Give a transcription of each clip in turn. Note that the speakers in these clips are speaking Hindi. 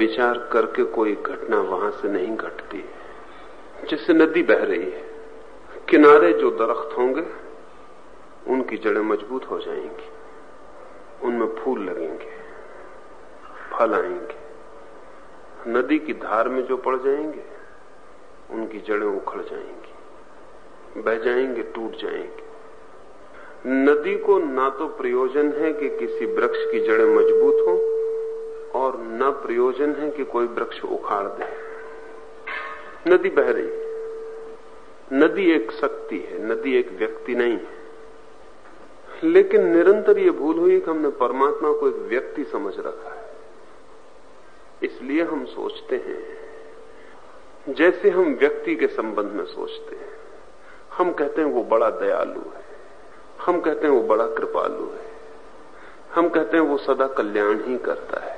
विचार करके कोई घटना वहाँ से नहीं घटती जैसे नदी बह रही है। किनारे जो दरख्त होंगे, उनकी जड़ें मज़बूत हो जाएँगी। उनमें फूल लगेंगे, फल आएँगे। नदी की धार में जो पड़ जाएँगे, उनकी जड़ें उखड़ जाएँगी, बह जाएँगे, टूट जाएँगे। नदी को ना तो प्रयोजन है कि किसी वृक्ष की जड़ें मज़बूत हो और न प्रयोजन है कि कोई वृक्ष उखाड़ दे। नदी बह रही नदी एक शक्ति है, नदी एक व्यक्ति नहीं है। लेकिन निरंतर ये भूल हुई कि हमने परमात्मा को एक व्यक्ति समझ रखा है। इसलिए हम सोचते हैं, जैसे हम व्यक्ति के संबंध में सोचते हैं, हम कहते हैं वो बड़ा दयालु है। हम कहते हैं वो बड़ा कृपालु है। हम कहते हैं वो सदा कल्याण ही करता है।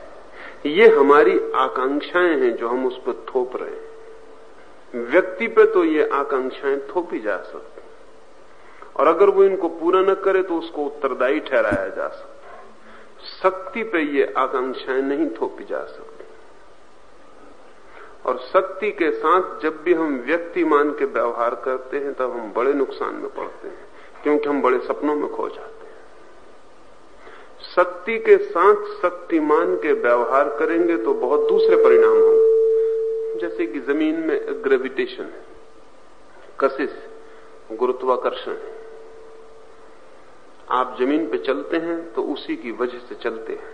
ये हमारी आकांक्षाएँ हैं जो हम उस पर थोप रहे हैं। व्यक्ति पे तो ये आकांक्षाएँ थोपी जा सकती और अगर वो इनको पूरा न करे तो उसको उत्तरदायी ठहराया जा सकता शक्ति पे ये आकांक्षाएँ नहीं थोपी जा सकती। और शक्ति के साथ जब भी हम व्यक्ति मान के व्यवहार करते हैं, तब हम बड़े नुकसान में पड़ते हैं, क्योंकि हम बड़े सपनों में खो जाते हैं। शक्ति के साथ शक्तिमान के व्यवहार करेंगे तो बहुत दूसरे परिणाम होंगे। जैसे कि ज़मीन में ग्रेविटेशन है, कशिश, गुरुत्वाकर्षण है। आप ज़मीन पे चलते हैं तो उसी की वजह से चलते हैं।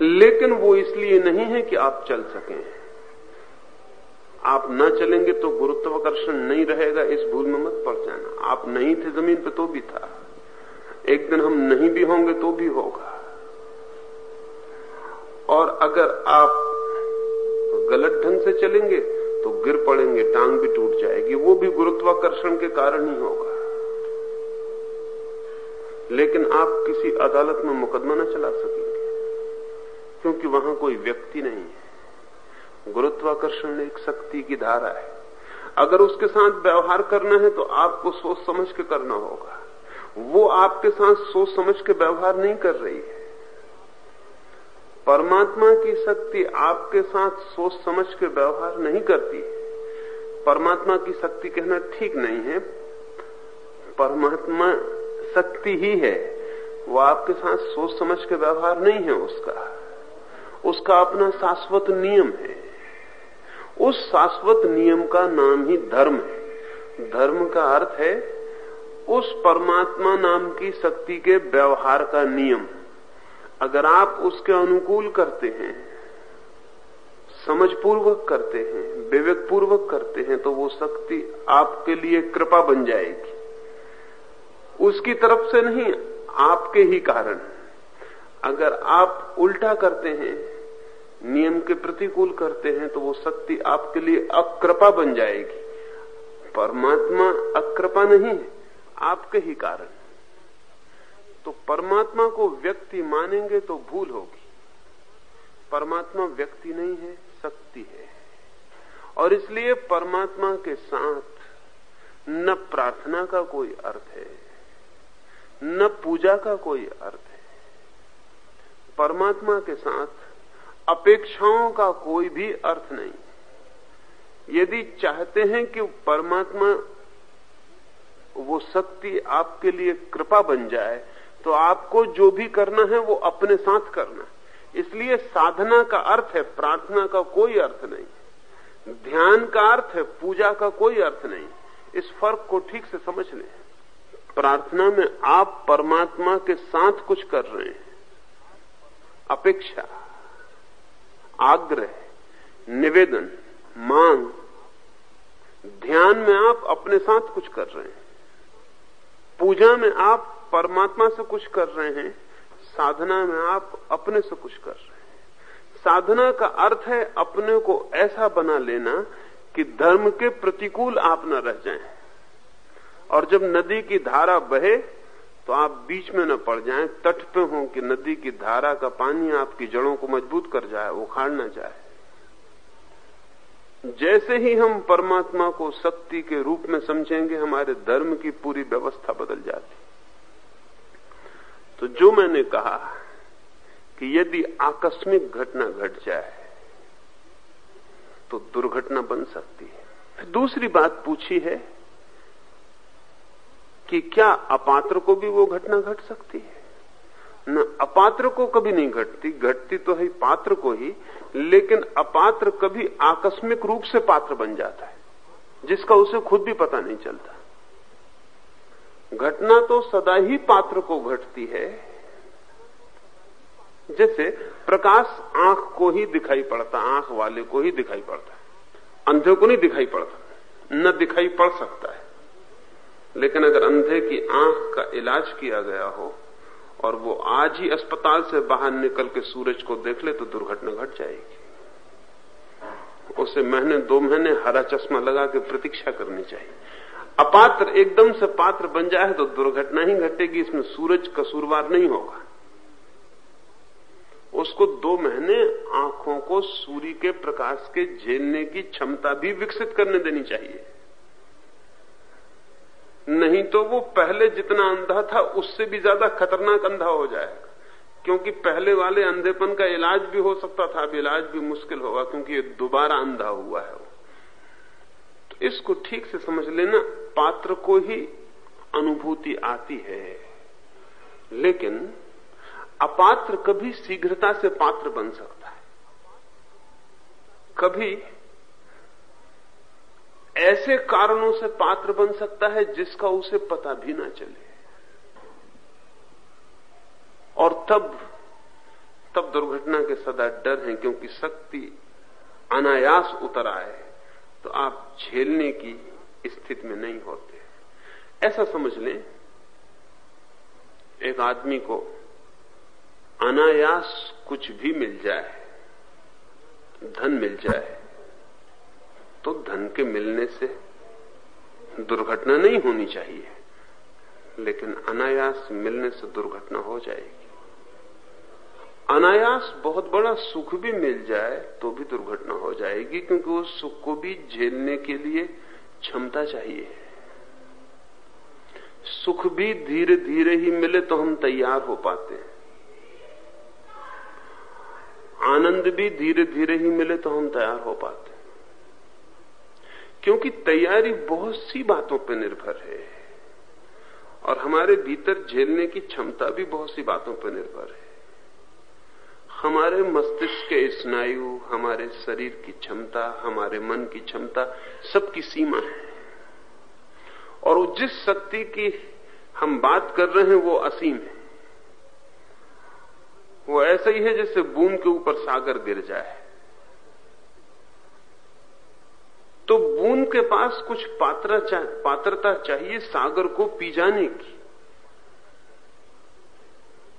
लेकिन वो इसलिए नहीं है कि आप चल सकें। आप ना चलेंगे तो गुरुत्वाकर्षण नहीं रहेगा, इस भूल में मत पड़ जाना। आप नहीं थे ज़मीन पे तो भी था। एक दिन हम नहीं भी होंगे तो भी होगा। और अगर आप गलत ढंग से चलेंगे तो गिर पड़ेंगे, टांग भी टूट जाएगी। वो भी गुरुत्वाकर्षण के कारण ही होगा। लेकिन आप किसी अदालत में मुकदमा न चला सकेंगे, क्योंकि वहाँ कोई व्यक्ति नहीं है। गुरुत्वाकर्षण एक शक्ति की धारा है। अगर उसके साथ व्यवहार करना है तो आपको सोच समझ के करना होगा। वो आपके साथ सोच समझ के व्यवहार नहीं कर रही है। परमात्मा की शक्ति आपके साथ सोच समझ के व्यवहार नहीं करती परमात्मा की शक्ति कहना ठीक नहीं है। परमात्मा शक्ति ही है। वो आपके साथ सोच समझ के व्यवहार नहीं है उसका। उसका अपना शाश्वत नियम है। उस शाश्वत नियम का नाम ही धर्म है। धर्म का अर्थ है उस परमात्मा नाम की शक्ति के व्यवहार का नियम। अगर आप उसके अनुकूल करते हैं समझ पूर्वक करते हैं विवेक पूर्वक करते हैं तो वो शक्ति आपके लिए कृपा बन जाएगी। उसकी तरफ़ से नहीं, आपके ही कारण। अगर आप उल्टा करते हैं, नियम के प्रतिकूल करते हैं तो वो शक्ति आपके लिए अकृपा बन जाएगी। परमात्मा अकृपा नहीं है। आपके ही कारण। तो परमात्मा को व्यक्ति मानेंगे तो भूल होगी। परमात्मा व्यक्ति नहीं है, शक्ति है। और इसलिए परमात्मा के साथ न प्रार्थना का कोई अर्थ है, न पूजा का कोई अर्थ है। परमात्मा के साथ अपेक्षाओं का कोई भी अर्थ नहीं। यदि चाहते हैं कि परमात्मा वो शक्ति आपके लिए कृपा बन जाए तो आपको जो भी करना है वो अपने साथ करना है। इसलिए साधना का अर्थ है, प्रार्थना का कोई अर्थ नहीं। ध्यान का अर्थ है, पूजा का कोई अर्थ नहीं। इस फ़र्क को ठीक से समझ लें प्रार्थना में आप परमात्मा के साथ कुछ कर रहे हैं। अपेक्षा, आग्रह, निवेदन, मांग, ध्यान में आप अपने साथ कुछ कर रहे हैं। पूजा में आप परमात्मा से कुछ कर रहे हैं, साधना में आप अपने से कुछ कर रहे हैं। साधना का अर्थ है अपने को ऐसा बना लेना कि धर्म के प्रतिकूल आप न रह जाएँ। और जब नदी की धारा बहे तो आप बीच में न पड़ जाएँ, तट पे हो कि नदी की धारा का पानी आपकी जड़ों को मज़बूत कर जाए, उखाड़ न जाए। जैसे ही हम परमात्मा को शक्ति के रूप में समझेंगे, हमारे धर्म की पूरी व्यवस्था बदल जाती। तो जो मैंने कहा कि यदि आकस्मिक घटना घट जाए तो दुर्घटना बन सकती है। दूसरी बात पूछी है कि क्या अपात्र को भी वो घटना घट सकती है? न, अपात्र को कभी नहीं घटती घटती तो है पात्र को ही, लेकिन अपात्र कभी आकस्मिक रूप से पात्र बन जाता है, जिसका उसे खुद भी पता नहीं चलता। घटना तो सदा ही पात्र को घटती है, जैसे प्रकाश आँख को ही दिखाई पड़ता, आँख वाले को ही दिखाई पड़ता अंधे को नहीं दिखाई पड़ता, न दिखाई पड़ सकता है। लेकिन अगर अंधे की आँख का इलाज किया गया हो और वो आज ही अस्पताल से बाहर निकल के सूरज को देख ले तो दुर्घटना घट जाएगी। उसे महीने, दो महीने हरा चश्मा लगा के प्रतीक्षा करनी चाहिए। अपात्र एकदम से पात्र बन जाए तो दुर्घटना ही घटेगी, इसमें सूरज कसूरवार नहीं होगा। उसको दो महीने आँखों को सूर्य के प्रकाश के झेलने की क्षमता भी विकसित करने देनी चाहिए। नहीं तो वो पहले जितना अंधा था, उससे भी ज़्यादा खतरनाक अंधा हो जाएगा। क्योंकि पहले वाले अंधेपन का इलाज भी हो सकता था, अब इलाज भी मुश्किल होगा, क्योंकि ये दोबारा अंधा हुआ है तो इसको ठीक से समझ लेना, पात्र को ही अनुभूति आती है। लेकिन अपात्र कभी शीघ्रता से पात्र बन सकता है। कभी ऐसे कारणों से पात्र बन सकता है जिसका उसे पता भी ना चले। और तब तब दुर्घटना के सदा डर है, क्योंकि शक्ति अनायास उतर आए तो आप झेलने की स्थिति में नहीं होते। ऐसा समझ लें, एक आदमी को अनायास कुछ भी मिल जाए, धन मिल जाए तो धन के मिलने से दुर्घटना नहीं होनी चाहिए। लेकिन अनायास मिलने से दुर्घटना हो जाएगी। अनायास बहुत बड़ा सुख भी मिल जाए तो भी दुर्घटना हो जाएगी, क्योंकि उस सुख को भी झेलने के लिए क्षमता चाहिए। सुख भी धीरे धीरे ही मिले तो हम तैयार हो पाते हैं। आनंद भी धीरे धीरे ही मिले तो हम तैयार हो पाते क्योंकि तैयारी बहुत सी बातों पर निर्भर है। और हमारे भीतर झेलने की क्षमता भी बहुत सी बातों पर निर्भर है। हमारे मस्तिष्क के स्नायु, हमारे शरीर की क्षमता, हमारे मन की क्षमता सबकी सीमा है। और जिस शक्ति की हम बात कर रहे हैं, वो असीम है। वो ऐसा ही है जैसे बूंद के ऊपर सागर गिर जाए। तो बूंद के पास कुछ पात्र पात्रता चाहिए सागर को पी जाने की।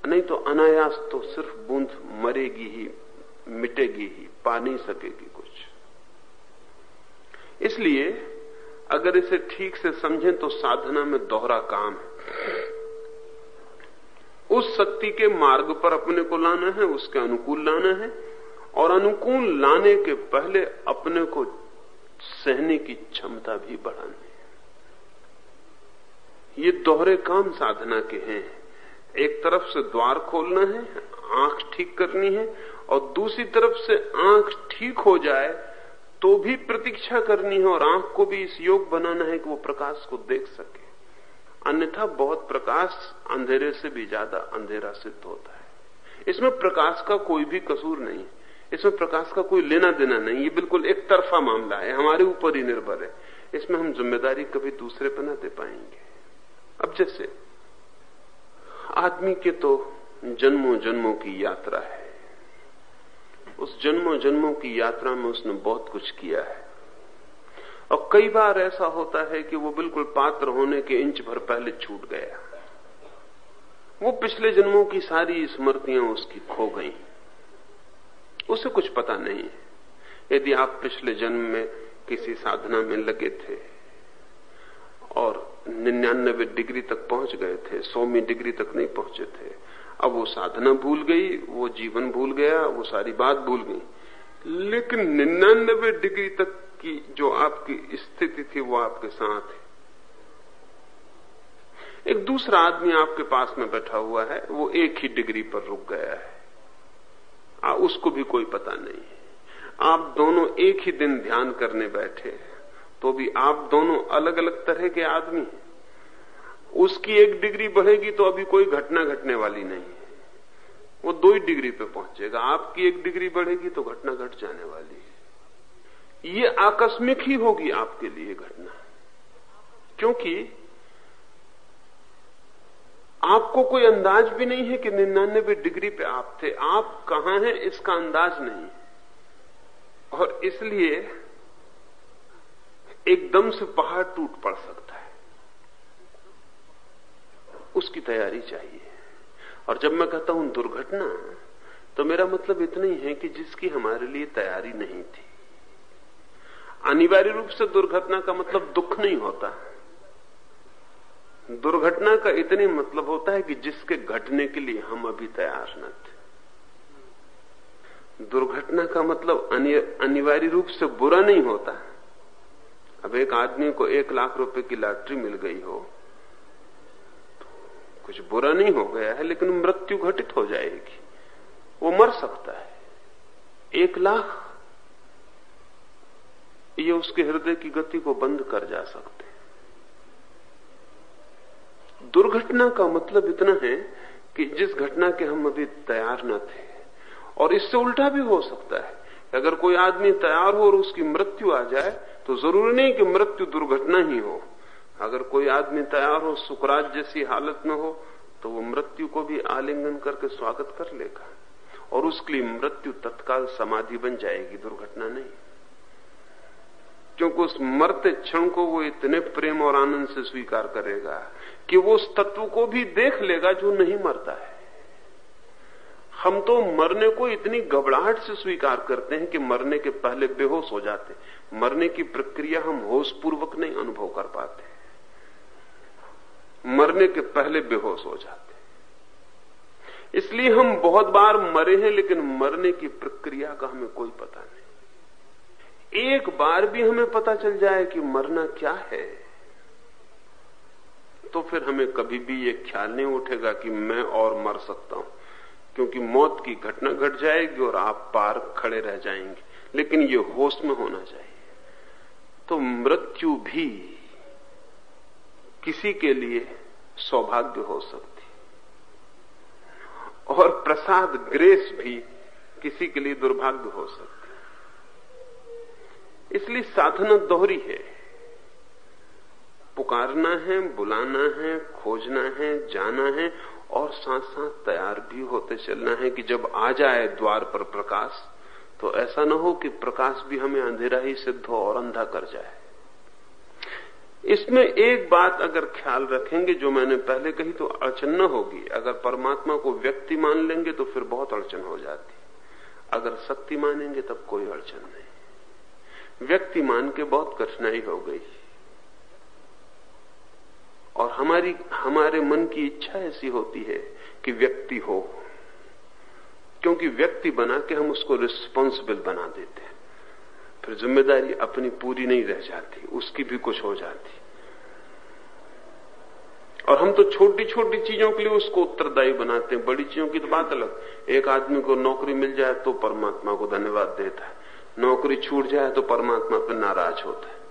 नहीं तो अनायास तो सिर्फ़ बूंद मरेगी ही, मिटेगी ही, पा नहीं सकेगी कुछ। इसलिए अगर इसे ठीक से समझें तो साधना में दोहरा काम है। उस शक्ति के मार्ग पर अपने को लाना है, उसके अनुकूल लाना है, और अनुकूल लाने के पहले अपने को सहने की क्षमता भी बढ़ानी है। ये दोहरे काम साधना के हैं। एक तरफ़ से द्वार खोलना है, आँख ठीक करनी है, और दूसरी तरफ़ से आँख ठीक हो जाए तो भी प्रतीक्षा करनी है और आँख को भी इस योग बनाना है कि वो प्रकाश को देख सके। अन्यथा बहुत प्रकाश अंधेरे से भी ज़्यादा अंधेरा सिद्ध होता है। इसमें प्रकाश का कोई भी कसूर नहीं। इसमें प्रकाश का कोई लेना देना नहीं, ये बिल्कुल एक तरफा मामला है, हमारे ऊपर ही निर्भर है। इसमें हम ज़िम्मेदारी कभी दूसरे पर ना दे पाएँगे। अब जैसे, आदमी के तो जन्मों जन्मों की यात्रा है। उस जन्मों जन्मों की यात्रा में उसने बहुत कुछ किया है। और कई बार ऐसा होता है कि वो बिल्कुल पात्र होने के इंच भर पहले छूट गया। वो पिछले जन्मों की सारी स्मृतियाँ उसकी खो गई। उसे कुछ पता नहीं है। यदि आप पिछले जन्म में किसी साधना में लगे थे और निन्यानबे डिग्री तक पहुँच गए थे सौवीं डिग्री तक नहीं पहुँचे थे, अब वो साधना भूल गई, वो जीवन भूल गया, वो सारी बात भूल गई। लेकिन निन्यानबे डिग्री तक की जो आपकी स्थिति थी, वो आपके साथ है। एक दूसरा आदमी आपके पास में बैठा हुआ है, वो एक ही डिग्री पर रुक गया है। आ, उसको भी कोई पता नहीं आप दोनों एक ही दिन ध्यान करने बैठे तो भी आप दोनों अलग अलग तरह के आदमी हैं। उसकी एक डिग्री बढ़ेगी तो अभी कोई घटना घटने वाली नहीं है। वो दो ही डिग्री पे पहुंचेगा आपकी एक डिग्री बढ़ेगी तो घटना घट गट जाने वाली है। ये आकस्मिक ही होगी आपके लिए घटना क्योंकि आपको कोई अंदाज भी नहीं है कि निन्यानबे डिग्री पे आप थे। आप कहाँ हैं, इसका अंदाज नहीं और इसलिए एकदम से पहाड़ टूट पड़ सकता है। उसकी तैयारी चाहिए। और जब मैं कहता हूँ दुर्घटना तो मेरा मतलब इतना ही है कि जिसकी हमारे लिए तैयारी नहीं थी। अनिवार्य रूप से दुर्घटना का मतलब दुख नहीं होता। है दुर्घटना का इतने मतलब होता है कि जिसके घटने के लिए हम अभी तैयार न थे। दुर्घटना का मतलब अनिवार्य रूप से बुरा नहीं होता। अब एक आदमी को एक लाख रुपए की लॉटरी मिल गई हो तो कुछ बुरा नहीं हो गया है, लेकिन मृत्यु घटित हो जाएगी। वो मर सकता है। एक लाख, ये उसके हृदय की गति को बंद कर जा सकते दुर्घटना का मतलब इतना है कि जिस घटना के हम अभी तैयार न थे, और इससे उल्टा भी हो सकता है अगर कोई आदमी तैयार हो और उसकी मृत्यु आ जाए तो ज़रूरी नहीं कि मृत्यु दुर्घटना ही हो। अगर कोई आदमी तैयार हो सुकराज जैसी हालत में हो तो वो मृत्यु को भी आलिंगन करके स्वागत कर लेगा, और उसके लिए मृत्यु तत्काल समाधि बन जाएगी, दुर्घटना नहीं। क्योंकि उस मरते क्षण को वो इतने प्रेम और आनंद से स्वीकार करेगा कि वो उस तत्व को भी देख लेगा जो नहीं मरता है। हम तो मरने को इतनी घबराहट से स्वीकार करते हैं कि मरने के पहले बेहोश हो जाते मरने की प्रक्रिया हम होश पूर्वक नहीं अनुभव कर पाते मरने के पहले बेहोश हो जाते इसलिए हम बहुत बार मरे हैं, लेकिन मरने की प्रक्रिया का हमें कोई पता नहीं। एक बार भी हमें पता चल जाए कि मरना क्या है। तो फिर हमें कभी भी ये ख्याल नहीं उठेगा कि मैं और मर सकता हूँ, क्योंकि मौत की घटना घट गट जाएगी और आप पार खड़े रह जाएँगे, लेकिन ये होश में होना चाहिए। तो मृत्यु भी किसी के लिए सौभाग्य हो सकती और प्रसाद ग्रेस भी किसी के लिए दुर्भाग्य हो सकती इसलिए साधना दोहरी है। पुकारना है, बुलाना है, खोजना है, जाना है और साथ साथ तैयार भी होते चलना है कि जब आ जाए द्वार पर प्रकाश तो ऐसा न हो कि प्रकाश भी हमें अंधेरा ही सिद्ध हो और अंधा कर जाए। इसमें एक बात अगर ख्याल रखेंगे जो मैंने पहले कही तो अड़चन न होगी। अगर परमात्मा को व्यक्ति मान लेंगे तो फिर बहुत अड़चन हो जाती। अगर शक्ति मानेंगे, तब कोई अड़चन नहीं। व्यक्ति मान के बहुत कठिनाई हो गई। और हमारी, हमारे मन की इच्छा ऐसी होती है कि व्यक्ति हो। क्योंकि व्यक्ति बना के हम उसको रिस्पॉन्सिबल बना देते हैं। फिर ज़िम्मेदारी अपनी पूरी नहीं रह जाती, उसकी भी कुछ हो जाती। और हम तो छोटी छोटी चीज़ों के लिए उसको उत्तरदायी बनाते हैं। बड़ी चीज़ों की तो बात अलग। एक आदमी को नौकरी मिल जाए तो परमात्मा को धन्यवाद देता है। नौकरी छूट जाए तो परमात्मा पर नाराज़ होता है।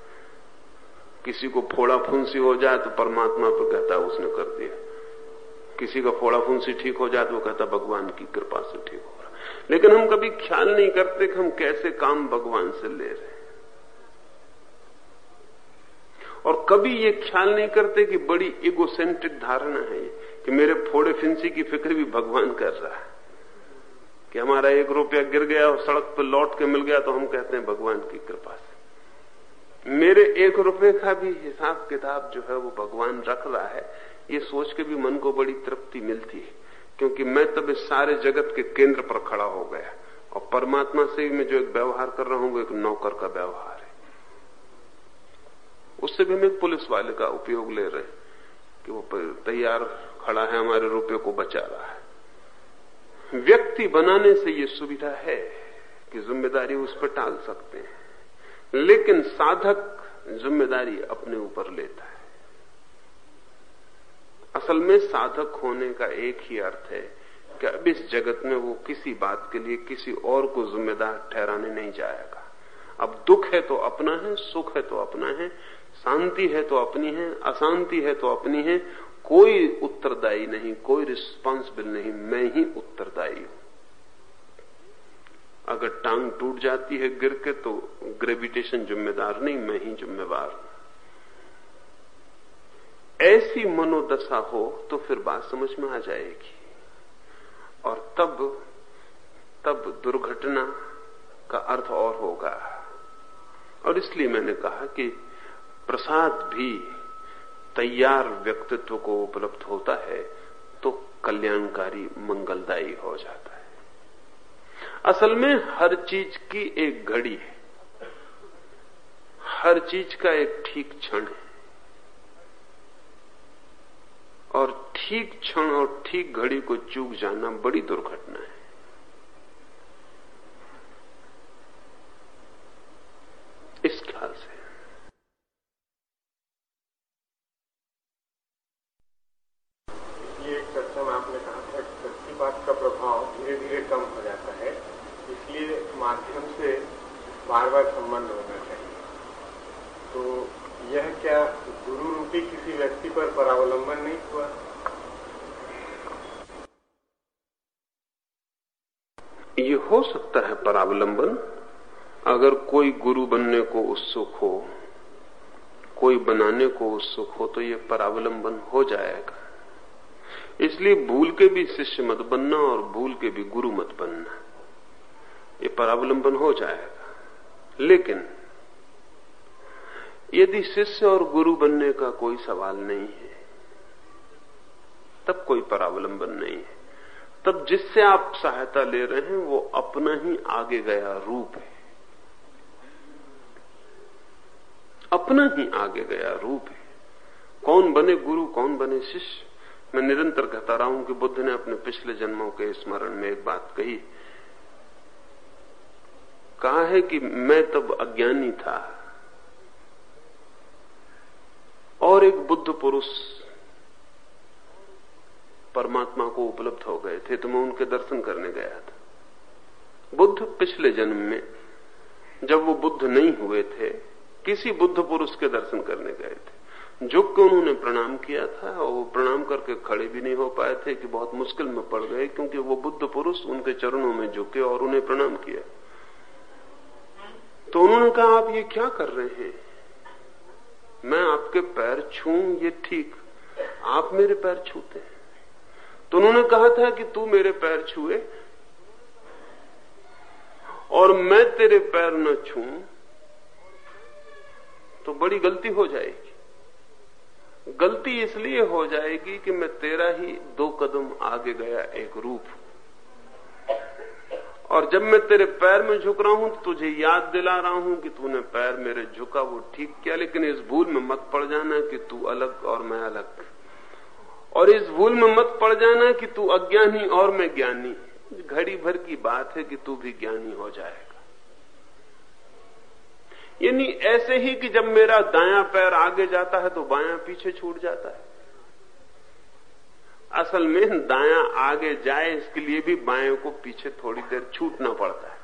किसी को फोड़ा फुंसी हो जाए तो परमात्मा पर कहता है, उसने कर दिया। किसी का फोड़ा फुंसी ठीक हो जाए तो वो कहता भगवान की कृपा से ठीक हो रहा लेकिन हम कभी ख्याल नहीं करते कि हम कैसे काम भगवान से ले रहे हैं। और कभी ये ख्याल नहीं करते कि बड़ी इगोसेंट्रिक धारणा है कि मेरे फोड़े फिंसी की फ़िक्र भी भगवान कर रहा है। कि हमारा एक रुपया गिर गया और सड़क पर लौट के मिल गया तो हम कहते हैं, भगवान की कृपा से। मेरे एक रुपए का भी हिसाब किताब जो है वो भगवान रख रहा है, ये सोच के भी मन को बड़ी तृप्ति मिलती है, क्योंकि मैं तब इस सारे जगत के केंद्र पर खड़ा हो गया। और परमात्मा से भी मैं जो एक व्यवहार कर रहा हूँ, वो एक नौकर का व्यवहार है। उससे भी हम एक पुलिस वाले का उपयोग ले रहे कि वो तैयार खड़ा है, हमारे रुपये को बचा रहा है। व्यक्ति बनाने से ये सुविधा है कि ज़िम्मेदारी उस पर टाल सकते हैं। लेकिन साधक ज़िम्मेदारी अपने ऊपर लेता है। असल में साधक होने का एक ही अर्थ है कि अब इस जगत में वो किसी बात के लिए किसी और को जिम्मेदार ठहराने नहीं जाएगा। अब दुख है तो अपना है, सुख है तो अपना है, शांति है तो अपनी है, अशांति है तो अपनी है, कोई उत्तरदायी नहीं, कोई रिस्पॉन्सिबल नहीं, मैं ही उत्तरदायी हूँ। अगर टांग टूट जाती है गिर के तो ग्रेविटेशन जिम्मेदार नहीं, मैं ही जिम्मेवार ऐसी मनोदशा हो तो फिर बात समझ में आ जाएगी। और तब तब दुर्घटना का अर्थ और होगा। और इसलिए मैंने कहा कि प्रसाद भी तैयार व्यक्तित्व को उपलब्ध होता है तो कल्याणकारी, मंगलदायी हो जाता है। असल में हर चीज़ की एक घड़ी है। हर चीज़ का एक ठीक क्षण है। और ठीक क्षण और ठीक घड़ी को चूक जाना बड़ी दुर्घटना है इस ख्याल से ये चर्चा में आपने कहा था कि शक्तिपात का प्रभाव धीरे धीरे कम हो जाता है इसलिए माध्यम से बार बार संबंध होना चाहिए तो यह क्या गुरु रूपी किसी व्यक्ति पर परावलंबन नहीं हुआ ये हो सकता है परावलंबन। अगर कोई गुरु बनने को उत्सुक हो, कोई बनाने को उत्सुक हो तो ये परावलंबन हो जाएगा। इसलिए भूल के भी शिष्य मत बनना और भूल के भी गुरु मत बनना। ये परावलंबन हो जाएगा। लेकिन, यदि शिष्य और गुरु बनने का कोई सवाल नहीं है, तब कोई परावलंबन नहीं है। तब जिससे आप सहायता ले रहे हैं, वो अपना ही आगे गया रूप है। अपना ही आगे गया रूप है। कौन बने गुरु, कौन बने शिष्य? मैं निरंतर कहता रहा हूँ कि बुद्ध ने अपने पिछले जन्मों के स्मरण में एक बात कही। कहा है कि मैं तब अज्ञानी था और एक बुद्ध पुरुष परमात्मा को उपलब्ध हो गए थे तो मैं उनके दर्शन करने गया था। बुद्ध पिछले जन्म में, जब वो बुद्ध नहीं हुए थे, किसी बुद्ध पुरुष के दर्शन करने गए थे। झुक के उन्होंने प्रणाम किया था और वो प्रणाम करके खड़े भी नहीं हो पाए थे कि बहुत मुश्किल में पड़ गए, क्योंकि वो बुद्ध पुरुष उनके चरणों में झुके और उन्हें प्रणाम किया। तो उन्होंने कहा, आप ये क्या कर रहे हैं? मैं आपके पैर छू ये ठीक। आप मेरे पैर छूते हैं। तो उन्होंने कहा था कि तू मेरे पैर छुए और मैं तेरे पैर न छू तो बड़ी गलती हो जाएगी। गलती इसलिए हो जाएगी कि मैं तेरा ही दो कदम आगे गया एक रूप और जब मैं तेरे पैर में झुक रहा हूँ तो तुझे याद दिला रहा हूँ कि तूने पैर मेरे झुका, वो ठीक किया, लेकिन इस भूल में मत पड़ जाना कि तू अलग और मैं अलग। और इस भूल में मत पड़ जाना कि तू अज्ञानी और मैं ज्ञानी। घड़ी भर की बात है कि तू भी ज्ञानी हो जाएगा। यानी ऐसे ही कि जब मेरा दाया पैर आगे जाता है तो बाया पीछे छूट जाता है। असल में दाया आगे जाए, इसके लिए भी बाएँ को पीछे थोड़ी देर छूटना पड़ता है।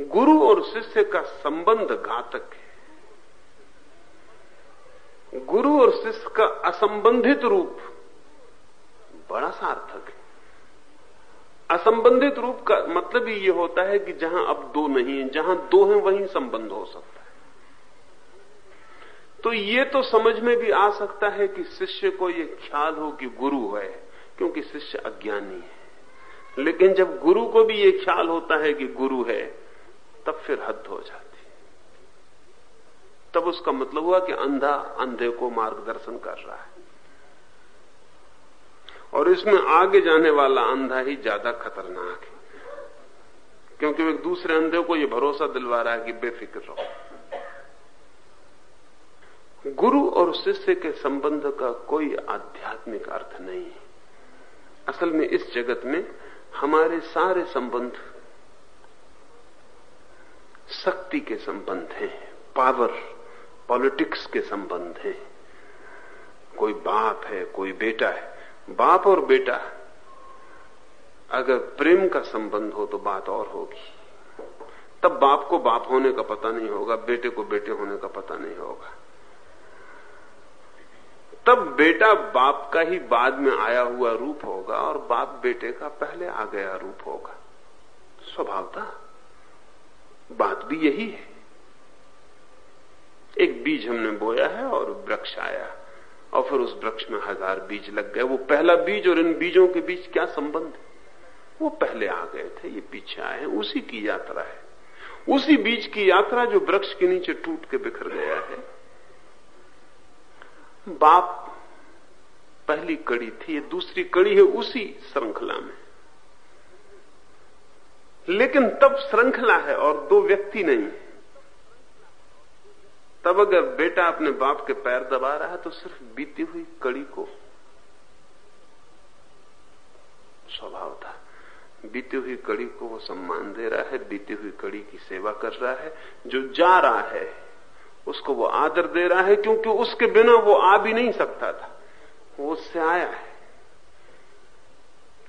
गुरु और शिष्य का संबंध घातक है। गुरु और शिष्य का असंबंधित रूप बड़ा सार्थक है। असंबंधित रूप का मतलब ही ये होता है कि जहाँ अब दो नहीं है, जहाँ दो हैं वहीं संबंध हो सकता है। तो ये तो समझ में भी आ सकता है कि शिष्य को ये ख्याल हो कि गुरु है, क्योंकि शिष्य अज्ञानी है। लेकिन जब गुरु को भी ये ख्याल होता है कि गुरु है, तब फिर हद हो जाती तब उसका मतलब हुआ कि अंधा अंधे को मार्गदर्शन कर रहा है। और इसमें आगे जाने वाला अंधा ही ज़्यादा खतरनाक है। क्योंकि एक दूसरे अंधे को यह भरोसा दिलवा रहा है कि बेफिक्र रहो। गुरु और शिष्य के संबंध का कोई आध्यात्मिक अर्थ नहीं है। असल में इस जगत में हमारे सारे संबंध शक्ति के संबंध हैं, पावर। पॉलिटिक्स के संबंध हैं। कोई बाप है, कोई बेटा है। बाप और बेटा, अगर प्रेम का संबंध हो तो बात और होगी। तब बाप को बाप होने का पता नहीं होगा, बेटे को बेटे होने का पता नहीं होगा। तब बेटा बाप का ही बाद में आया हुआ रूप होगा और बाप बेटे का पहले आ गया रूप होगा। स्वभावता बात भी यही है। एक बीज हमने बोया है और वृक्ष आया। और फिर उस वृक्ष में हज़ार बीज लग गए। वो पहला बीज और इन बीजों के बीच क्या संबंध है? वो पहले आ गए थे, ये पीछे आए हैं। उसी की यात्रा है। उसी बीज की यात्रा जो वृक्ष के नीचे टूट के बिखर गया है। बाप पहली कड़ी थी, ये दूसरी कड़ी है उसी श्रृंखला में। लेकिन तब श्रृंखला है और दो व्यक्ति नहीं है। तब अगर बेटा अपने बाप के पैर दबा रहा है तो सिर्फ़ बीती हुई कड़ी को स्वभाव था। बीती हुई कड़ी को वो सम्मान दे रहा है, बीती हुई कड़ी की सेवा कर रहा है। जो जा रहा है, उसको वो आदर दे रहा है, क्योंकि उसके बिना वो आ भी नहीं सकता था। वो उससे आया है।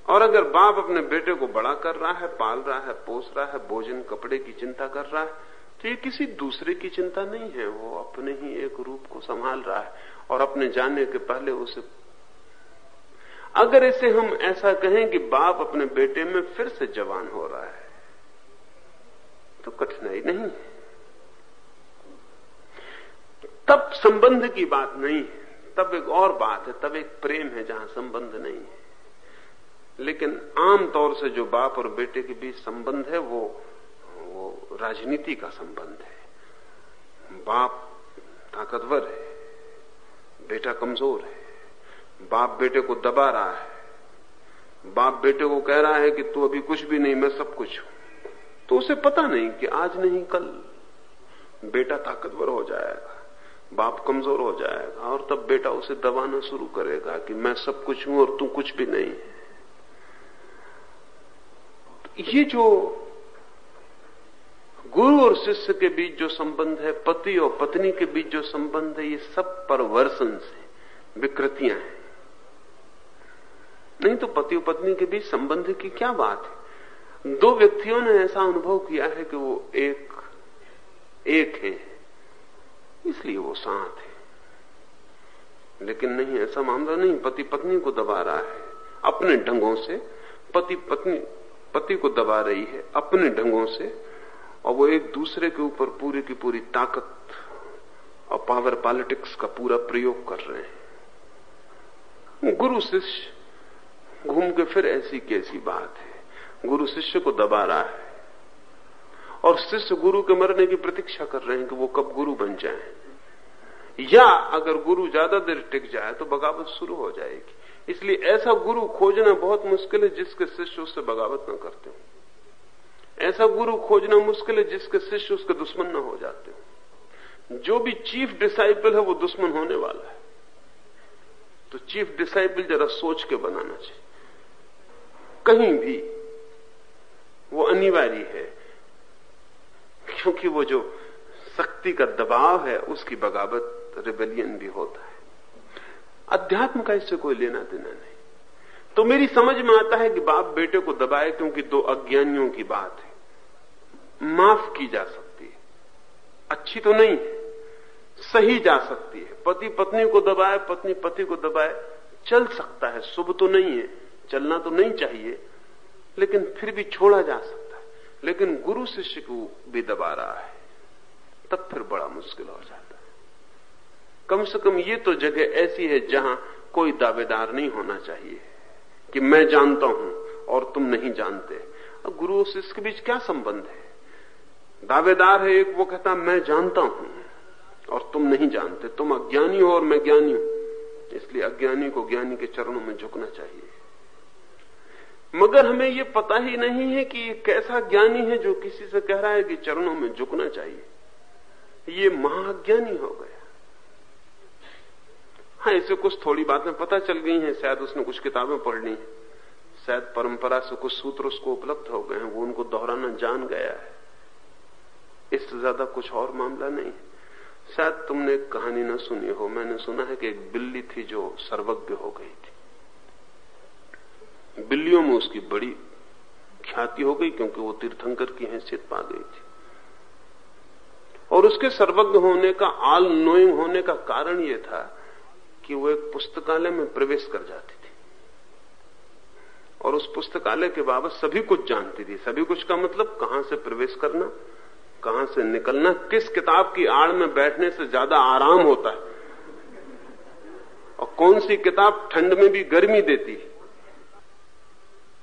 और अगर बाप अपने बेटे को बड़ा कर रहा है, पाल रहा है, पोस रहा है, भोजन, कपड़े की चिंता कर रहा है तो ये किसी दूसरे की चिंता नहीं है, वो अपने ही एक रूप को संभाल रहा है और अपने जाने के पहले उसे अगर इसे हम ऐसा कहें कि बाप अपने बेटे में फिर से जवान हो रहा है तो कठिनाई नहीं है। तब संबंध की बात नहीं है, तब एक और बात है, तब एक प्रेम है जहाँ संबंध नहीं है। लेकिन आम तौर से जो बाप और बेटे के बीच संबंध है वो वो राजनीति का संबंध है। बाप ताकतवर है, बेटा कमज़ोर है, बाप बेटे को दबा रहा है। बाप बेटे को कह रहा है कि तू अभी कुछ भी नहीं, मैं सब कुछ हूँ। तो उसे पता नहीं कि आज नहीं, कल बेटा ताकतवर हो जाएगा, बाप कमज़ोर हो जाएगा, और तब बेटा उसे दबाना शुरू करेगा कि मैं सब कुछ हूँ और तू कुछ भी नहीं है। ये जो गुरु और शिष्य के बीच जो संबंध है, पति और पत्नी के बीच जो संबंध है, ये सब परवर्सन से विकृतियाँ हैं। नहीं तो पति और पत्नी के बीच संबंध की क्या बात है? दो व्यक्तियों ने ऐसा अनुभव किया है कि वो एक एक है। इसलिए वो साथ है। लेकिन नहीं, ऐसा मामला नहीं। पति पत्नी को दबा रहा है। अपने ढंगों से पति पत्नी, पति को दबा रही है। अपने ढंगों से और वो एक दूसरे के ऊपर पूरी की पूरी ताकत और पावर पॉलिटिक्स का पूरा प्रयोग कर रहे हैं। गुरु शिष्य घूम के फिर ऐसी कैसी बात है। गुरु शिष्य को दबा रहा है। और शिष्य गुरु के मरने की प्रतीक्षा कर रहे हैं कि वो कब गुरु बन जाए। या अगर गुरु ज़्यादा देर टिक जाए तो बगावत शुरू हो जाएगी। इसलिए ऐसा गुरु खोजना बहुत मुश्किल है जिसके शिष्य उससे बगावत न करते हो। ऐसा गुरु खोजना मुश्किल है जिसके शिष्य उसके दुश्मन न हो जाते हो। जो भी चीफ डिसाइपल है वो दुश्मन होने वाला है। तो चीफ डिसाइपल जरा सोच के बनाना चाहिए। कहीं भी वो अनिवार्य है, क्योंकि वो जो शक्ति का दबाव है, उसकी बगावत रिबेलियन भी होता है। अध्यात्म का इससे कोई लेना देना नहीं। तो मेरी समझ में आता है कि बाप बेटे को दबाए क्योंकि दो अज्ञानियों की बात है। माफ़ की जा सकती है। अच्छी तो नहीं है, सही जा सकती है। पति पत्नी को दबाए, पत्नी पति को दबाए, चल सकता है। शुभ तो नहीं है, चलना तो नहीं चाहिए, लेकिन फिर भी छोड़ा जा सकता है। लेकिन गुरु शिष्य को भी दबा रहा है, तब फिर बड़ा मुश्किल हो जाता है। कम से कम ये तो जगह ऐसी है जहाँ कोई दावेदार नहीं होना चाहिए। कि मैं जानता हूँ और तुम नहीं जानते। गुरु और शिष्य के बीच क्या संबंध है? दावेदार है एक, वो कहता, मैं जानता हूँ और तुम नहीं जानते। तुम अज्ञानी हो और मैं ज्ञानी हूँ। इसलिए अज्ञानी को ज्ञानी के चरणों में झुकना चाहिए। मगर हमें ये पता ही नहीं है कि कैसा ज्ञानी है जो किसी से कह रहा है कि चरणों में झुकना चाहिए। ये महाज्ञानी हो गया हाँ इसे कुछ थोड़ी बातें पता चल गई हैं, शायद उसने कुछ किताबें पढ़ ली शायद परंपरा से कुछ सूत्र उसको उपलब्ध हो गए हैं, वो उनको दोहराना जान गया है। इससे ज़्यादा कुछ और मामला नहीं शायद तुमने कहानी न सुनी हो, मैंने सुना है कि एक बिल्ली थी जो सर्वज्ञ हो गई थी। बिल्लियों में उसकी बड़ी ख्याति हो गई, क्योंकि वो तीर्थंकर की हैसियत पा गई थी। और उसके सर्वज्ञ होने का, आल नोइंग होने का कारण यह था कि वो एक पुस्तकालय में प्रवेश कर जाती थी। और उस पुस्तकालय के बाबत सभी कुछ जानती थी। सभी कुछ का मतलब कहाँ से प्रवेश करना, कहाँ से निकलना, किस किताब की आड़ में बैठने से ज़्यादा आराम होता है। और कौन सी किताब ठंड में भी गर्मी देती है।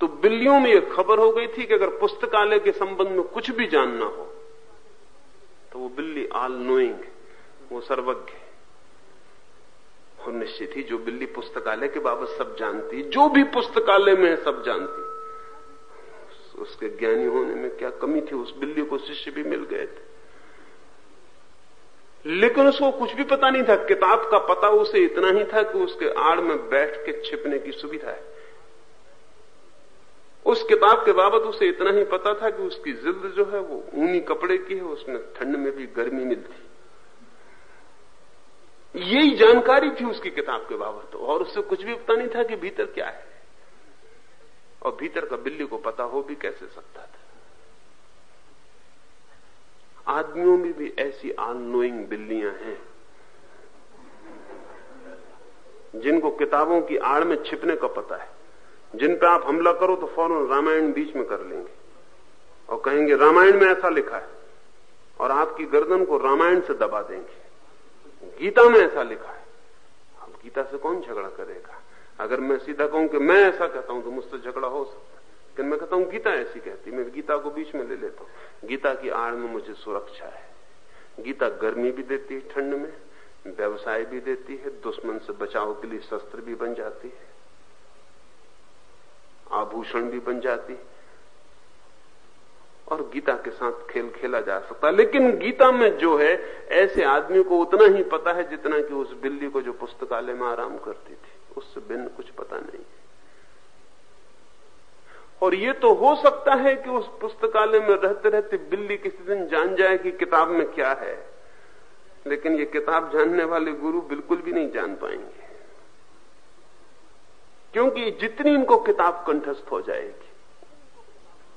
तो बिल्लियों में यह खबर हो गई थी कि अगर पुस्तकालय के संबंध में कुछ भी जानना हो तो वो बिल्ली आल नोइंग वो सर्वज्ञ और निश्चित ही जो बिल्ली पुस्तकालय के बाबत सब जानती, जो भी पुस्तकालय में सब जानती, उसके ज्ञानी होने में क्या कमी थी? उस बिल्ली को शिष्य भी मिल गए थे। लेकिन उसको कुछ भी पता नहीं था। किताब का पता उसे इतना ही था कि उसके आड़ में बैठ के छिपने की सुविधा है। उस किताब के बाबत उसे इतना ही पता था कि उसकी जिल्द जो है वो ऊनी कपड़े की है, उसमें ठंड में भी गर्मी मिलती। यही जानकारी थी उसकी किताब के बाबत और उससे कुछ भी पता नहीं था कि भीतर क्या है। और भीतर का बिल्ली को पता हो भी कैसे सकता था। आदमियों में भी ऐसी अनोइंग बिल्लियाँ हैं, जिनको किताबों की आड़ में छिपने का पता है। जिन पर आप हमला करो तो फ़ौरन रामायण बीच में कर लेंगे। और कहेंगे, रामायण में ऐसा लिखा है। और आपकी गर्दन को रामायण से दबा देंगे। गीता में ऐसा लिखा है। अब गीता से कौन झगड़ा करेगा? अगर मैं सीधा कहूँ कि मैं ऐसा कहता हूँ तो मुझसे झगड़ा हो सकता है। लेकिन मैं कहता हूँ, गीता ऐसी कहती मैं गीता को बीच में ले लेता हूँ। गीता की आड़ में मुझे सुरक्षा है। गीता गर्मी भी देती है ठंड में, व्यवसाय भी देती है, दुश्मन से बचाव के लिए शस्त्र भी बन जाती है, आभूषण भी बन जाती और गीता के साथ खेल खेला जा सकता लेकिन गीता में जो है, ऐसे आदमी को उतना ही पता है जितना कि उस बिल्ली को जो पुस्तकालय में आराम करती थी। उससे भिन्न कुछ पता नहीं और ये तो हो सकता है कि उस पुस्तकालय में रहते रहते बिल्ली किसी दिन जान जाए कि किताब में क्या है। लेकिन ये किताब जानने वाले गुरु बिल्कुल भी नहीं जान पाएँगे। क्योंकि जितनी इनको किताब कंठस्थ हो जाएगी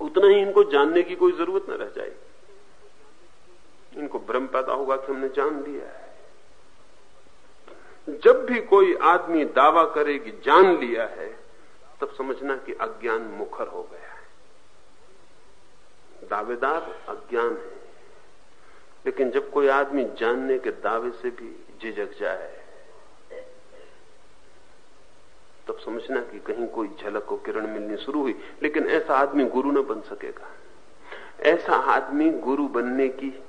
उतना ही इनको जानने की कोई ज़रूरत न रह जाएगी। इनको भ्रम पैदा होगा कि हमने जान लिया है। जब भी कोई आदमी दावा करे कि जान लिया है, तब समझना कि अज्ञान मुखर हो गया है। दावेदार अज्ञान है। लेकिन जब कोई आदमी जानने के दावे से भी झिझक जाए तब समझना कि कहीं कोई झलक को किरण मिलनी शुरू हुई, लेकिन ऐसा आदमी गुरु न बन सकेगा। ऐसा आदमी गुरु बनने की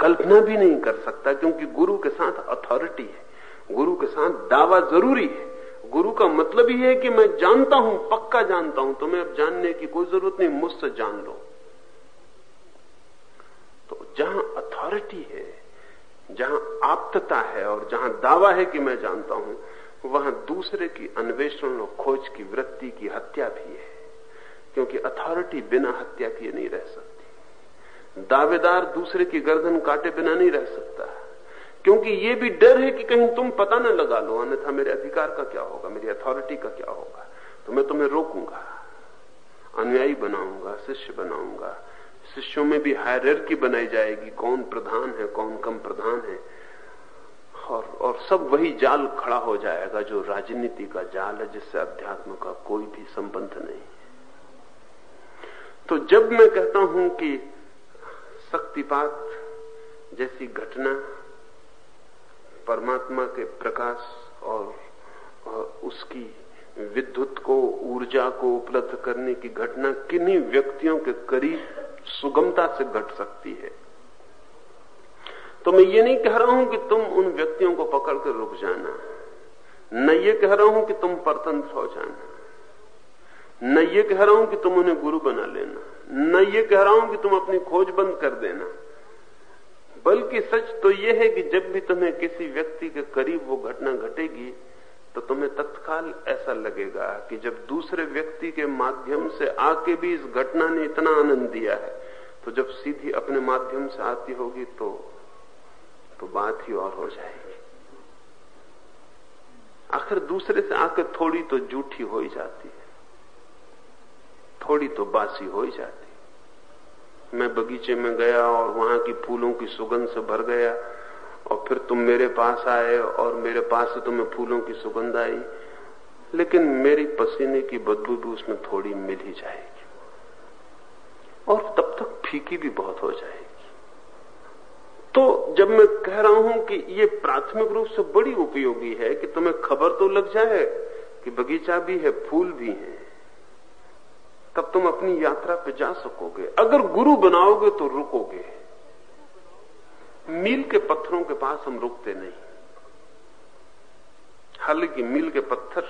कल्पना भी नहीं कर सकता, क्योंकि गुरु के साथ अथॉरिटी है। गुरु के साथ दावा ज़रूरी है। गुरु का मतलब ही है कि मैं जानता हूँ, पक्का जानता हूँ, तुम्हें अब जानने की कोई ज़रूरत नहीं, मुझसे जान लो। तो जहाँ अथॉरिटी है, जहाँ आप्तता है और जहाँ दावा है कि मैं जानता हूँ वहाँ दूसरे की अन्वेषण और खोज की वृत्ति की हत्या भी है, क्योंकि अथॉरिटी बिना हत्या किए नहीं रह सकती। दावेदार दूसरे की गर्दन काटे बिना नहीं रह सकता, क्योंकि ये भी डर है कि कहीं तुम पता न लगा लो, अन्यथा मेरे अधिकार का क्या होगा, मेरी अथॉरिटी का क्या होगा? तो मैं तुम्हें रोकूँगा, अनुयायी बनाऊँगा, शिष्य बनाऊँगा। शिष्यों में भी हायर की बनाई जाएगी, कौन प्रधान है, कौन कम प्रधान है। और और सब वही जाल खड़ा हो जाएगा जो राजनीति का जाल है जिससे अध्यात्म का कोई भी संबंध नहीं तो जब मैं कहता हूँ कि शक्तिपात जैसी घटना परमात्मा के प्रकाश और, और उसकी विद्युत को ऊर्जा को उपलब्ध करने की घटना किन्हीं व्यक्तियों के करीब सुगमता से घट सकती है तो मैं ये नहीं कह रहा हूँ कि तुम उन व्यक्तियों को पकड़ कर रुक जाना। न ये कह रहा हूँ कि तुम परतंत्र हो जाना। न ये कह रहा हूँ कि तुम उन्हें गुरु बना लेना। न ये कह रहा हूँ कि तुम अपनी खोज बंद कर देना। बल्कि सच तो यह है कि जब भी तुम्हें किसी व्यक्ति के करीब वो घटना घटेगी तो तुम्हें तत्काल ऐसा लगेगा कि जब दूसरे व्यक्ति के माध्यम से आके भी इस घटना ने इतना आनंद दिया है तो जब सीधी अपने माध्यम से आती होगी तो तो बात ही और हो जाएगी। आखिर दूसरे से आकर थोड़ी तो जूठी हो ही जाती है। थोड़ी तो बासी हो ही जाती है। मैं बगीचे में गया और वहाँ की फूलों की सुगंध से भर गया और फिर तुम मेरे पास आए और मेरे पास से तुम्हें फूलों की सुगंध आई। लेकिन मेरी पसीने की बदबू भी उसमें थोड़ी मिल ही जाएगी। और तब तक फीकी भी बहुत हो जाएगी। तो जब मैं कह रहा हूँ कि ये प्राथमिक रूप से बड़ी उपयोगी है कि तुम्हें खबर तो लग जाए कि बगीचा भी है, फूल भी है, तब तुम अपनी यात्रा पे जा सकोगे। अगर गुरु बनाओगे तो रुकोगे। मील के पत्थरों के पास हम रुकते नहीं। हालाँकि मील के पत्थर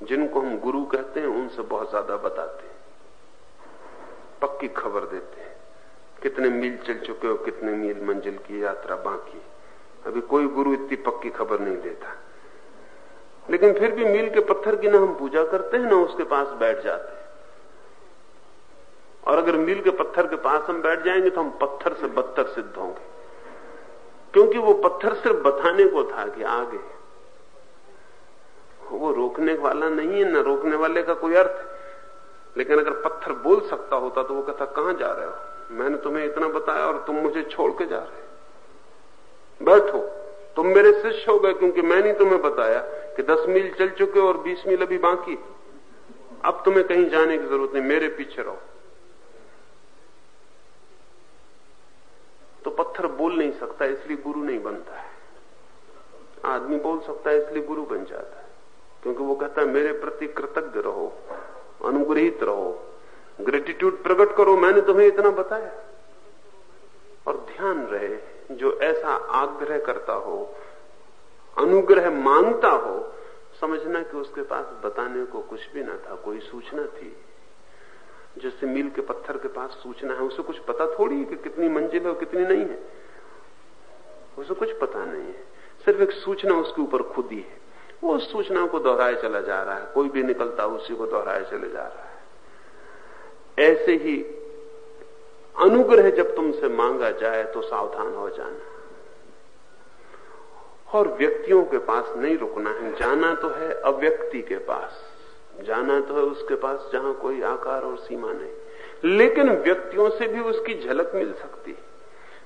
जिनको हम गुरु कहते हैं, उनसे बहुत ज़्यादा बताते हैं, पक्की खबर देते हैं। कितने मील चल चुके हो, कितने मील मंजिल की यात्रा बाकी। अभी कोई गुरु इतनी पक्की खबर नहीं देता। लेकिन फिर भी मील के पत्थर की ना हम पूजा करते हैं, ना उसके पास बैठ जाते हैं। और अगर मील के पत्थर के पास हम बैठ जाएँगे तो हम पत्थर से बदतर सिद्ध होंगे। क्योंकि वो पत्थर सिर्फ़ बताने को था कि आगे। वो रोकने वाला नहीं है, ना रोकने वाले का कोई अर्थ। लेकिन अगर पत्थर बोल सकता होता तो वो कहता कहाँ जा रहे हो? मैंने तुम्हें इतना बताया और तुम मुझे छोड़ के जा रहे बैठो। तुम मेरे शिष्य हो गए क्योंकि मैंने तुम्हें बताया कि दस मील चल चुके और बीस मील अभी बाकी अब तुम्हें कहीं जाने की ज़रूरत नहीं, मेरे पीछे रहो। तो पत्थर बोल नहीं सकता, इसलिए गुरु नहीं बनता है। आदमी बोल सकता है, इसलिए गुरु बन जाता है। क्योंकि वो कहता है, मेरे प्रति कृतज्ञ रहो, अनुग्रहित रहो। ग्रेटिट्यूड प्रकट करो, मैंने तुम्हें इतना बताया। और ध्यान रहे, जो ऐसा आग्रह करता हो, अनुग्रह माँगता हो, समझना कि उसके पास बताने को कुछ भी ना था, कोई सूचना थी। जैसे मील के पत्थर के पास सूचना है, उसे कुछ पता थोड़ी कि कितनी मंजिल है और कितनी नहीं है। उसे कुछ पता नहीं है। सिर्फ़ एक सूचना उसके ऊपर खुद ही। है वो उस सूचना को दोहराए चला जा रहा है। कोई भी निकलता उसी को दोहराए चले जा रहा है। ऐसे ही अनुग्रह जब तुमसे मांगा जाए तो सावधान हो जाना। और व्यक्तियों के पास नहीं रुकना है। जाना तो है अव्यक्ति के पास। जाना तो है उसके पास जहाँ कोई आकार और सीमा नहीं। लेकिन व्यक्तियों से भी उसकी झलक मिल सकती है।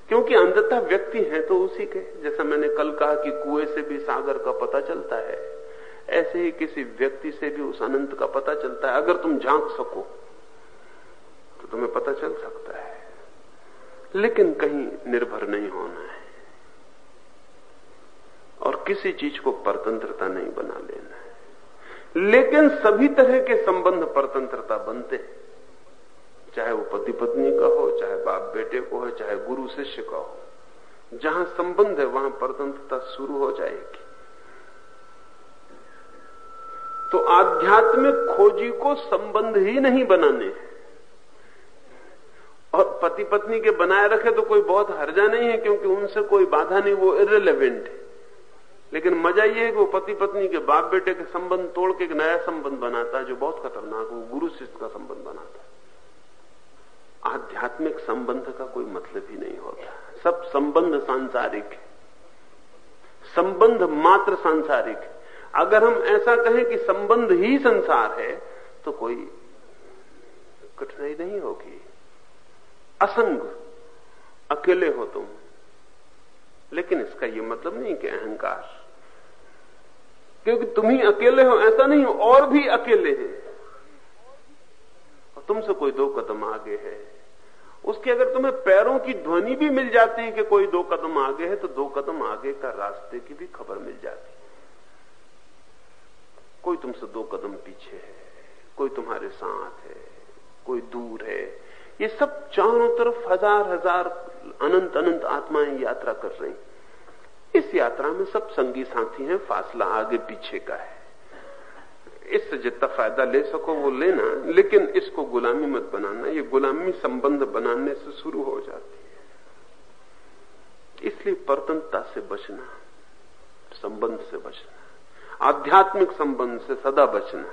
क्योंकि अंधता व्यक्ति है तो उसी के। जैसा मैंने कल कहा कि कुएँ से भी सागर का पता चलता है। ऐसे ही किसी व्यक्ति से भी उस अनंत का पता चलता है। अगर तुम झाँक सको तो तुम्हें पता चल सकता है। लेकिन कहीं निर्भर नहीं होना है। और किसी चीज़ को परतंत्रता नहीं बना लेना है। लेकिन सभी तरह के संबंध परतंत्रता बनते हैं। चाहे वो पति पत्नी का हो, चाहे बाप बेटे को हो, चाहे गुरु, शिष्य का हो। जहाँ संबंध है, वहाँ परतंत्रता शुरू हो जाएगी। तो आध्यात्मिक खोजी को संबंध ही नहीं बनाने और पति पत्नी के बनाए रखे तो कोई बहुत हर्जा नहीं है, क्योंकि उनसे कोई बाधा नहीं, वो इरेलीवेंट है। लेकिन मज़ा ये है कि वो पति पत्नी के बाप बेटे के संबंध तोड़ के एक नया संबंध बनाता है, जो बहुत खतरनाक वो गुरु शिष्य का संबंध बनाता है। आध्यात्मिक संबंध का कोई मतलब ही नहीं होता। सब संबंध सांसारिक है। संबंध मात्र सांसारिक है। अगर हम ऐसा कहें कि संबंध ही संसार है तो कोई कठिनाई नहीं होगी। असंग अकेले हो तुम। लेकिन इसका यह मतलब नहीं कि अहंकार। क्योंकि तुम ही अकेले हो, ऐसा नहीं हो और भी अकेले हैं। और तुमसे कोई दो कदम आगे है। उसके अगर तुम्हें पैरों की ध्वनि भी मिल जाती है कि कोई दो कदम आगे है तो दो कदम आगे का रास्ते की भी खबर मिल जाती है। कोई तुमसे दो कदम पीछे है, कोई तुम्हारे साथ है, कोई दूर है ये सब चारों तरफ़ हज़ार हज़ार अनंत अनंत आत्माएँ यात्रा कर रही इस यात्रा में सब संगी साथी हैं, फासला आगे पीछे का है। इससे जितना फ़ायदा ले सको वो लेना, लेकिन इसको गुलामी मत बनाना। ये गुलामी संबंध बनाने से शुरू हो जाती है। इसलिए परतंत्रता से बचना, संबंध से बचना, आध्यात्मिक संबंध से सदा बचना।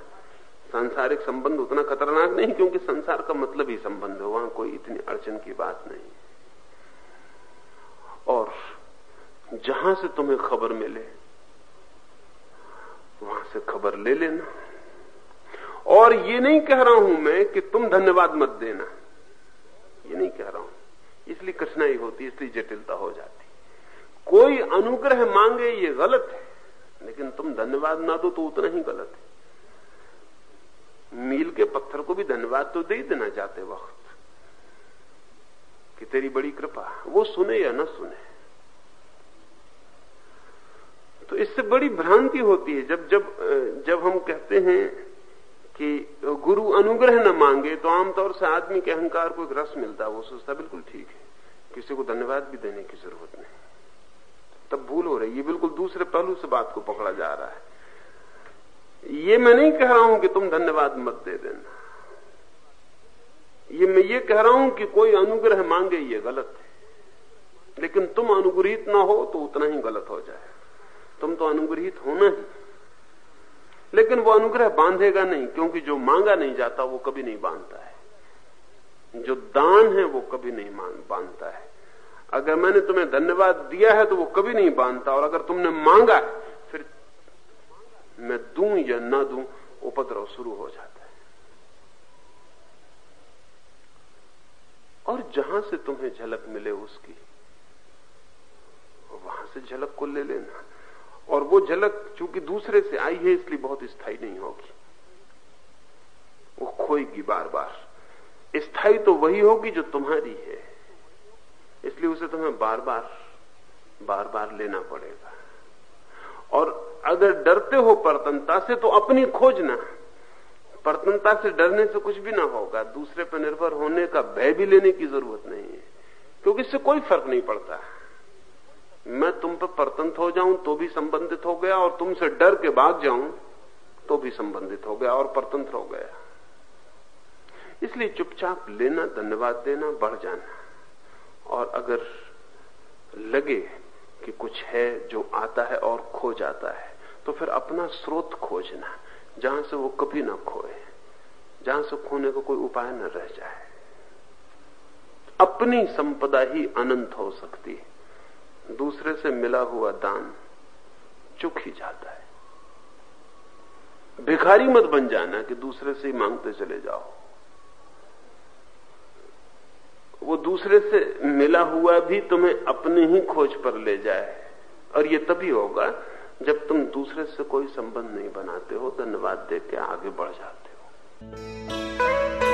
सांसारिक संबंध उतना खतरनाक नहीं, क्योंकि संसार का मतलब ही संबंध है, वहाँ कोई इतनी अड़चन की बात नहीं। और जहाँ से तुम्हें खबर मिले, वहाँ से खबर ले लेना। और ये नहीं कह रहा हूँ मैं कि तुम धन्यवाद मत देना। ये नहीं कह रहा हूँ। इसलिए कठिनाई होती, इसलिए जटिलता हो जाती। कोई अनुग्रह मांगे, ये गलत है। लेकिन तुम धन्यवाद ना दो तो उतना ही गलत है। मील के पत्थर को भी धन्यवाद तो दे देना चाहते वक्त। कि तेरी बड़ी कृपा, वो सुने या ना सुने। तो इससे बड़ी भ्रांति होती है जब जब जब हम कहते हैं कि गुरु अनुग्रह न मांगे तो आमतौर से आदमी के अहंकार को एक रस मिलता है, वो सोचता बिल्कुल ठीक है, किसी को धन्यवाद भी देने की ज़रूरत नहीं। तब भूल हो रही है बिल्कुल दूसरे पहलू से बात को पकड़ा जा रहा है। ये मैं नहीं कह रहा हूँ कि तुम धन्यवाद मत दे देना। ये मैं ये कह रहा हूँ कि कोई अनुग्रह मांगे, ये गलत है। लेकिन तुम अनुग्रहित ना हो तो उतना ही गलत हो जाए। तुम तो अनुग्रहित होना ही। लेकिन वो अनुग्रह बांधेगा नहीं, क्योंकि जो मांगा नहीं जाता, वो कभी नहीं बांधता है। जो दान है, वो कभी नहीं बांधता है। अगर मैंने तुम्हें धन्यवाद दिया है तो वो कभी नहीं बांधता, और अगर तुमने मांगा है मैं दूँ या ना दूँ, उपद्रव शुरू हो जाता है। और जहाँ से तुम्हें झलक मिले उसकी, वहाँ से झलक को ले लेना। और वो झलक चूँकि दूसरे से आई है, इसलिए बहुत स्थायी नहीं होगी। वो खोएगी बार बार स्थायी तो वही होगी जो तुम्हारी है। इसलिए उसे तुम्हें बार बार बार बार लेना पड़ेगा। और अगर डरते हो परतनता से तो अपनी खोजना परतनता से डरने से कुछ भी ना होगा। दूसरे पर निर्भर होने का भय भी लेने की ज़रूरत नहीं है, क्योंकि इससे कोई फ़र्क नहीं पड़ता। मैं तुम पर परतंत हो जाऊँ तो भी संबंधित हो गया, और तुमसे डर के भाग जाऊँ तो भी संबंधित हो गया, और परतंत्र हो गया। इसलिए चुपचाप लेना, धन्यवाद देना, बढ़ जाना। और अगर लगे कि कुछ है जो आता है और खो जाता है। तो फिर अपना स्रोत खोजना, जहाँ से वो कभी ना खोए, जहाँ से खोने का को कोई उपाय न रह जाए। अपनी संपदा ही अनंत हो सकती है। दूसरे से मिला हुआ दान चुक ही जाता है। भिखारी मत बन जाना कि दूसरे से ही मांगते चले जाओ। वो दूसरे से मिला हुआ भी तुम्हें अपनी ही खोज पर ले जाए। और ये तभी होगा जब तुम दूसरे से कोई संबंध नहीं बनाते हो, धन्यवाद दे के आगे बढ़ जाते हो।